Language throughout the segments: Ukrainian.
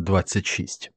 26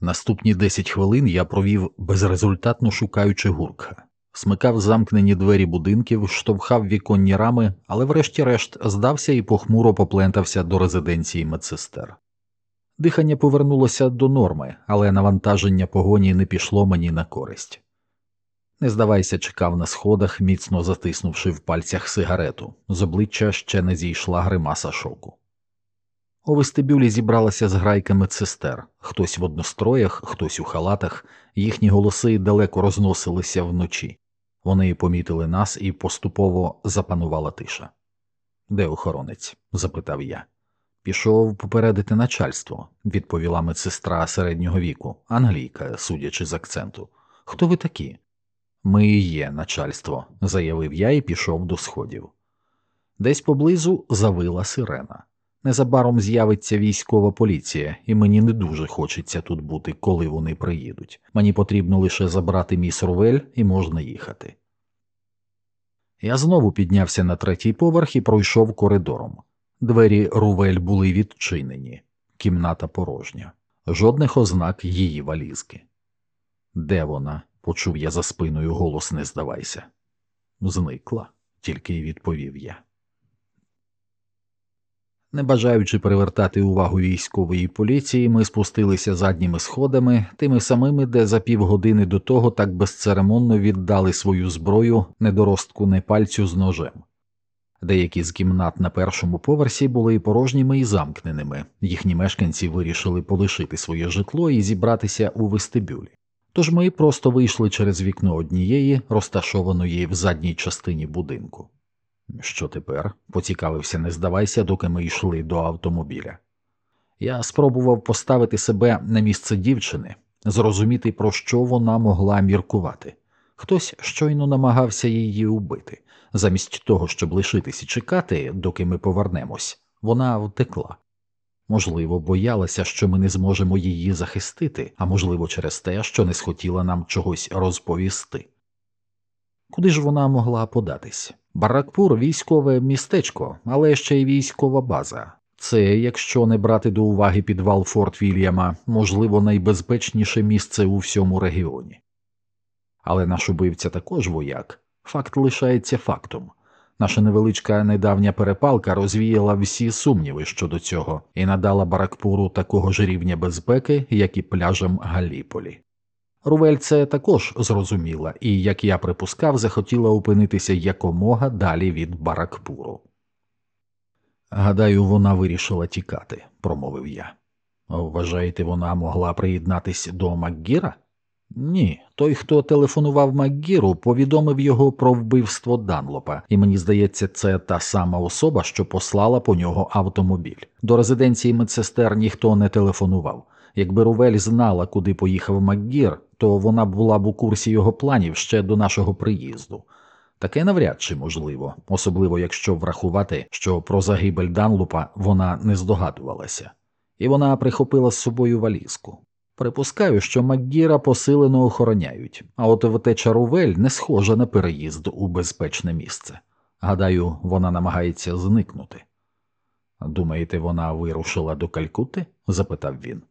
Наступні 10 хвилин я провів безрезультатно шукаючи гурка, смикав замкнені двері будинків, штовхав віконні рами, але врешті-решт здався і похмуро поплентався до резиденції медсестер. Дихання повернулося до норми, але навантаження погоні не пішло мені на користь. Не здавайся, чекав на сходах, міцно затиснувши в пальцях сигарету, з обличчя ще не зійшла гримаса шоку. У вестибюлі зібралася зграйка медсестер, хтось в одностроях, хтось у халатах, їхні голоси далеко розносилися вночі. Вони помітили нас і поступово запанувала тиша. Де охоронець? запитав я. Пішов попередити начальство, відповіла медсестра середнього віку, англійка, судячи з акценту. Хто ви такі? Ми і є начальство, заявив я і пішов до сходів. Десь поблизу завила сирена. Незабаром з'явиться військова поліція, і мені не дуже хочеться тут бути, коли вони приїдуть. Мені потрібно лише забрати міс Рувель і можна їхати. Я знову піднявся на третій поверх і пройшов коридором. Двері Рувель були відчинені, кімната порожня, жодних ознак її валізки. Де вона? почув я за спиною голос не здавайся. Зникла, тільки й відповів я. Не бажаючи привертати увагу військової поліції, ми спустилися задніми сходами, тими самими, де за півгодини до того так безцеремонно віддали свою зброю недоростку непальцю з ножем. Деякі з кімнат на першому поверсі були порожніми і замкненими, їхні мешканці вирішили полишити своє житло і зібратися у вестибюлі. Тож ми просто вийшли через вікно однієї, розташованої в задній частині будинку. Що тепер? поцікавився, не здавайся, доки ми йшли до автомобіля. Я спробував поставити себе на місце дівчини, зрозуміти, про що вона могла міркувати. Хтось щойно намагався її убити. Замість того, щоб лишитись і чекати, доки ми повернемось, вона втекла. Можливо, боялася, що ми не зможемо її захистити, а можливо, через те, що не схотіла нам чогось розповісти. Куди ж вона могла податись? Баракпур військове містечко, але ще й військова база. Це, якщо не брати до уваги підвал Форт Вільяма, можливо, найбезпечніше місце у всьому регіоні. Але наш убивця також вояк. Факт лишається фактом. Наша невеличка недавня перепалка розвіяла всі сумніви щодо цього і надала Баракпуру такого ж рівня безпеки, як і пляжам Галіполі. Рувель це також зрозуміла і, як я припускав, захотіла опинитися якомога далі від Баракпуру. Гадаю, вона вирішила тікати, промовив я. Вважаєте, вона могла приєднатись до Макгіра? Ні, той, хто телефонував Макгіру, повідомив його про вбивство Данлопа, і мені здається, це та сама особа, що послала по нього автомобіль. До резиденції медсестер ніхто не телефонував. Якби Рувель знала, куди поїхав Макгір, то вона була б у курсі його планів ще до нашого приїзду. Таке навряд чи можливо, особливо якщо врахувати, що про загибель Данлупа вона не здогадувалася, і вона прихопила з собою валізку. Припускаю, що Макгіра посилено охороняють, а от втеча Рувель не схожа на переїзд у безпечне місце. Гадаю, вона намагається зникнути. Думаєте, вона вирушила до Калькути? запитав він.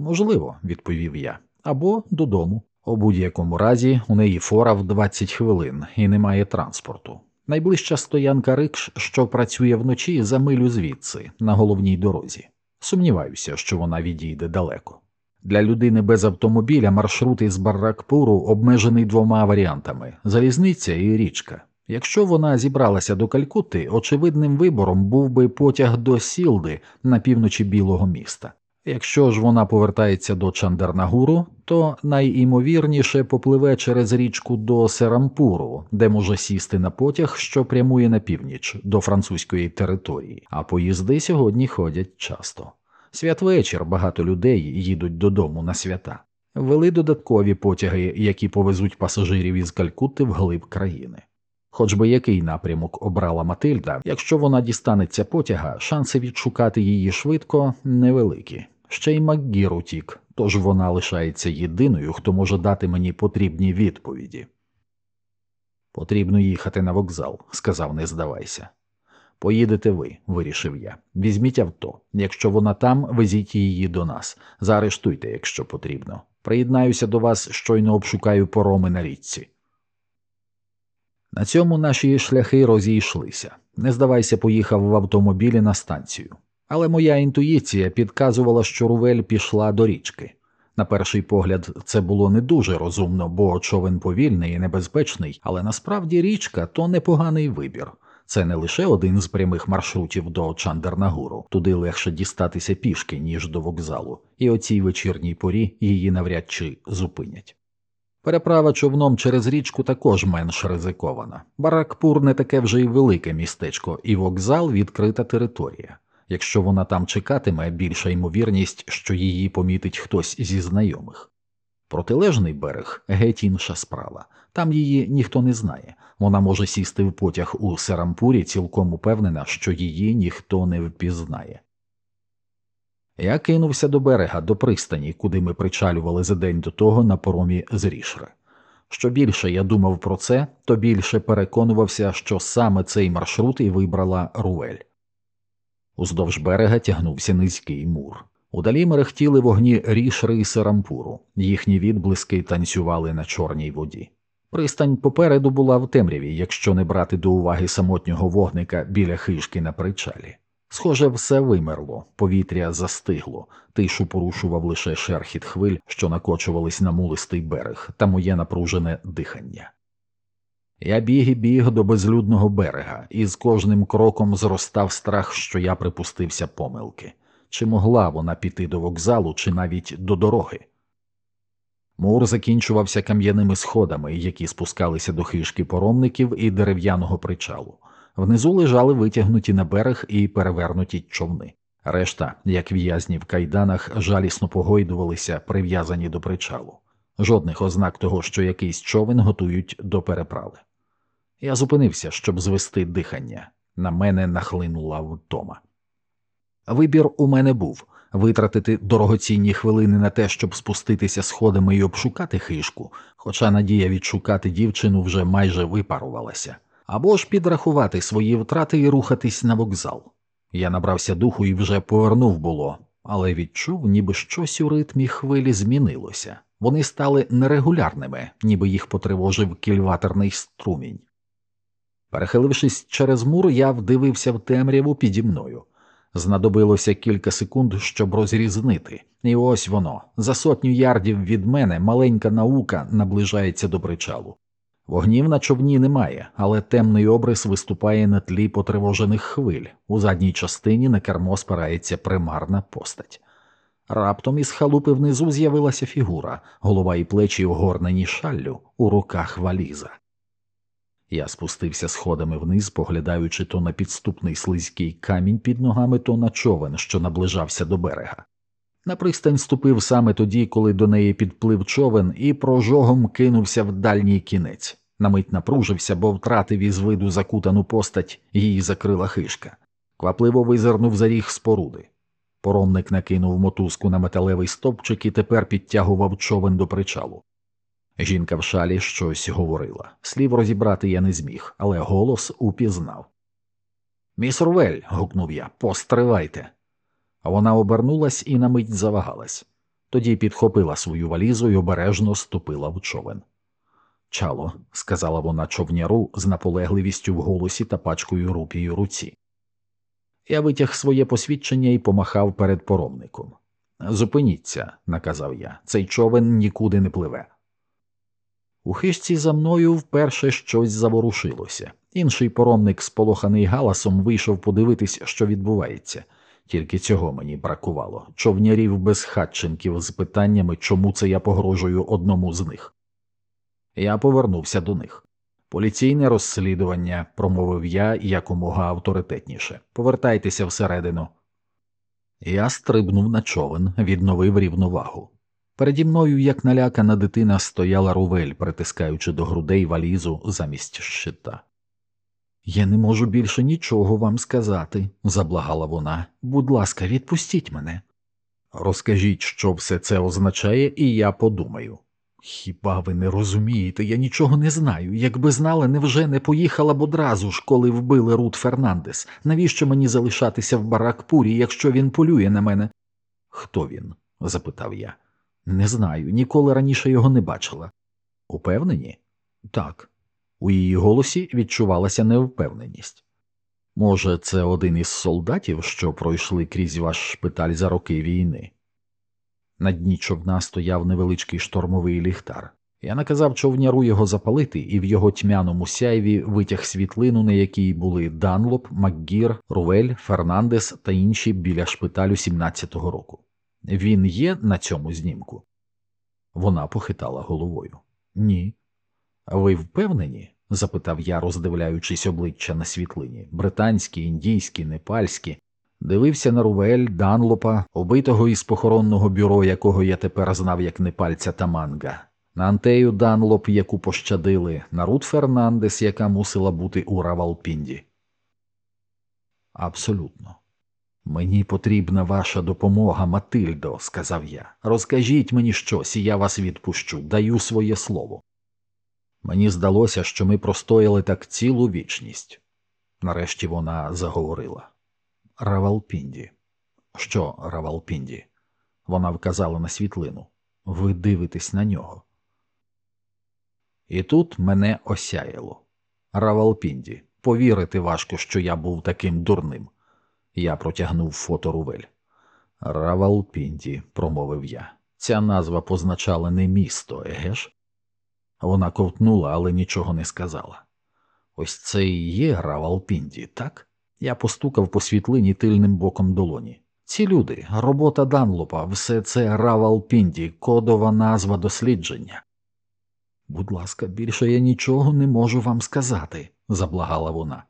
Можливо, відповів я, або додому. У будь-якому разі у неї фора в 20 хвилин і немає транспорту. Найближча стоянка рикш, що працює вночі за милю звідси, на головній дорозі. Сумніваюся, що вона відійде далеко. Для людини без автомобіля маршрут із Барракпуру обмежений двома варіантами залізниця і річка. Якщо вона зібралася до Калькутти, очевидним вибором був би потяг до Сілди на півночі Білого міста. Якщо ж вона повертається до Чандернагуру, то найімовірніше попливе через річку до Серампуру, де може сісти на потяг, що прямує на північ до французької території, а поїзди сьогодні ходять часто. Святвечір багато людей їдуть додому на свята. Вели додаткові потяги, які повезуть пасажирів із Калькутти в глиб країни. Хоч би який напрямок обрала Матильда, якщо вона дістанеться потяга, шанси відшукати її швидко невеликі. Ще й Макгір утік, тож вона лишається єдиною, хто може дати мені потрібні відповіді. Потрібно їхати на вокзал, сказав, не здавайся. Поїдете ви, вирішив я. Візьміть авто. Якщо вона там, везіть її до нас. Заарештуйте, якщо потрібно. Приєднаюся до вас, щойно обшукаю пороми на річці. На цьому наші шляхи розійшлися. Не здавайся, поїхав в автомобілі на станцію. Але моя інтуїція підказувала, що Рувель пішла до річки. На перший погляд, це було не дуже розумно, бо човен повільний і небезпечний, але насправді річка то непоганий вибір. Це не лише один з прямих маршрутів до Чандернагуру, туди легше дістатися пішки, ніж до вокзалу, і о цій вечірній порі її навряд чи зупинять. Переправа човном через річку також менш ризикована. Баракпур не таке вже й велике містечко, і вокзал відкрита територія. Якщо вона там чекатиме, більша ймовірність, що її помітить хтось зі знайомих. Протилежний берег геть інша справа. Там її ніхто не знає. Вона може сісти в потяг у Серампурі, цілком упевнена, що її ніхто не впізнає. Я кинувся до берега, до пристані, куди ми причалювали за день до того на поромі з Рішре. Що більше я думав про це, то більше переконувався, що саме цей маршрут і вибрала Руель. Уздовж берега тягнувся низький мур. Удалі мерехтіли вогні рішри і Серампуру, їхні відблиски танцювали на чорній воді. Пристань попереду була в темряві, якщо не брати до уваги самотнього вогника біля хижки на причалі. Схоже, все вимерло, повітря застигло, тишу порушував лише шерхіт хвиль, що накочувались на мулистий берег, та моє напружене дихання. Я біг і біг до безлюдного берега, і з кожним кроком зростав страх, що я припустився помилки. Чи могла вона піти до вокзалу, чи навіть до дороги? Мур закінчувався кам'яними сходами, які спускалися до хижки поромників і дерев'яного причалу. Внизу лежали витягнуті на берег і перевернуті човни. Решта, як в'язні в кайданах, жалісно погойдувалися, прив'язані до причалу. Жодних ознак того, що якийсь човен готують до переправи. Я зупинився, щоб звести дихання. На мене нахлинула втома. Вибір у мене був витратити дорогоцінні хвилини на те, щоб спуститися сходами і обшукати хишку, хоча надія відшукати дівчину вже майже випарувалася, або ж підрахувати свої втрати і рухатись на вокзал. Я набрався духу і вже повернув було, але відчув, ніби щось у ритмі хвилі змінилося. Вони стали нерегулярними, ніби їх потривожив кільватерний струмінь. Перехилившись через мур, я вдивився в темряву піді мною. Знадобилося кілька секунд, щоб розрізнити, і ось воно за сотню ярдів від мене маленька наука наближається до причалу. Вогнів на човні немає, але темний обрис виступає на тлі потривожених хвиль. У задній частині на кермо спирається примарна постать. Раптом із халупи внизу з'явилася фігура, голова і плечі огорнені шаллю, у руках валіза. Я спустився сходами вниз, поглядаючи то на підступний слизький камінь під ногами, то на човен, що наближався до берега. На пристань ступив саме тоді, коли до неї підплив човен, і прожогом кинувся в дальній кінець. На мить напружився, бо втратив із виду закутану постать, її закрила хишка. Квапливо визирнув за ріг споруди. Поромник накинув мотузку на металевий стовпчик і тепер підтягував човен до причалу. Жінка в шалі щось говорила. Слів розібрати я не зміг, але голос упізнав. Міс Рувель. гукнув я, постривайте. Вона обернулась і на мить завагалась. Тоді підхопила свою валізу і обережно ступила в човен. Чало, сказала вона човняру з наполегливістю в голосі та пачкою рупії у руці. Я витяг своє посвідчення і помахав перед поромником. Зупиніться, наказав я, цей човен нікуди не пливе. У хижці за мною вперше щось заворушилося. Інший поромник, сполоханий галасом, вийшов подивитись, що відбувається. Тільки цього мені бракувало човнярів без хатченків з питаннями, чому це я погрожую одному з них. Я повернувся до них. Поліційне розслідування, промовив я якомога авторитетніше. Повертайтеся всередину. Я стрибнув на човен, відновив рівновагу. Переді мною, як налякана дитина, стояла рувель, притискаючи до грудей валізу замість щита. Я не можу більше нічого вам сказати, заблагала вона. Будь ласка, відпустіть мене. Розкажіть, що все це означає, і я подумаю. Хіба ви не розумієте, я нічого не знаю. Якби знала, невже не поїхала б одразу ж, коли вбили Рут Фернандес. Навіщо мені залишатися в баракпурі, якщо він полює на мене? Хто він? запитав я. Не знаю, ніколи раніше його не бачила. Упевнені? Так. У її голосі відчувалася невпевненість. Може, це один із солдатів, що пройшли крізь ваш шпиталь за роки війни? На дні човна стояв невеличкий штормовий ліхтар. Я наказав човняру його запалити, і в його тьмяному сяйві витяг світлину, на якій були Данлоп, Макгір, Рувель, Фернандес та інші біля шпиталю 17-го року. Він є на цьому знімку? Вона похитала головою. Ні. Ви впевнені? запитав я, роздивляючись обличчя на світлині британські, індійські, непальські. Дивився на Рувель, Данлопа, убитого із похоронного бюро, якого я тепер знав як непальця та манга, на Антею Данлоп, яку пощадили, на Рут Фернандес, яка мусила бути у Равалпінді. Абсолютно. Мені потрібна ваша допомога, Матильдо, сказав я. Розкажіть мені щось, і я вас відпущу, даю своє слово. Мені здалося, що ми простояли так цілу вічність. Нарешті вона заговорила. Равалпінді. Що Равалпінді? Вона вказала на світлину. Ви дивитесь на нього. І тут мене осяяло. Равалпінді, повірити важко, що я був таким дурним. Я протягнув фото Рувель. Равалпінді, промовив я. Ця назва позначала не місто, еге ж? Вона ковтнула, але нічого не сказала. Ось це і є Равалпінді, так? Я постукав по світлині тильним боком долоні. Ці люди, робота Данлопа, все це Равалпінді, кодова назва дослідження. Будь ласка, більше я нічого не можу вам сказати, заблагала вона.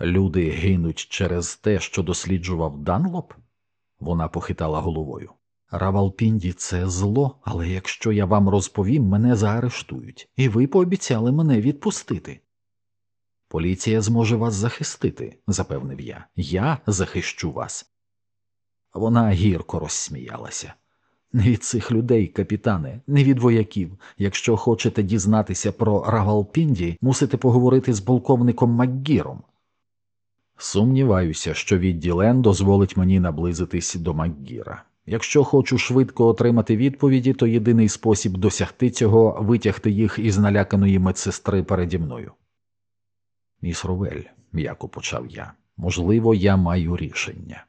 Люди гинуть через те, що досліджував Данлоп? Вона похитала головою. Равалпінді це зло, але якщо я вам розповім, мене заарештують, і ви пообіцяли мене відпустити. Поліція зможе вас захистити, запевнив я. Я захищу вас. Вона гірко розсміялася. Не від цих людей, капітане, не від вояків. Якщо хочете дізнатися про Равалпінді, мусите поговорити з полковником Макгіром. Сумніваюся, що відділен дозволить мені наблизитись до Макгіра. Якщо хочу швидко отримати відповіді, то єдиний спосіб досягти цього витягти їх із наляканої медсестри переді мною. Міс Рувель, м'яко почав я, можливо, я маю рішення.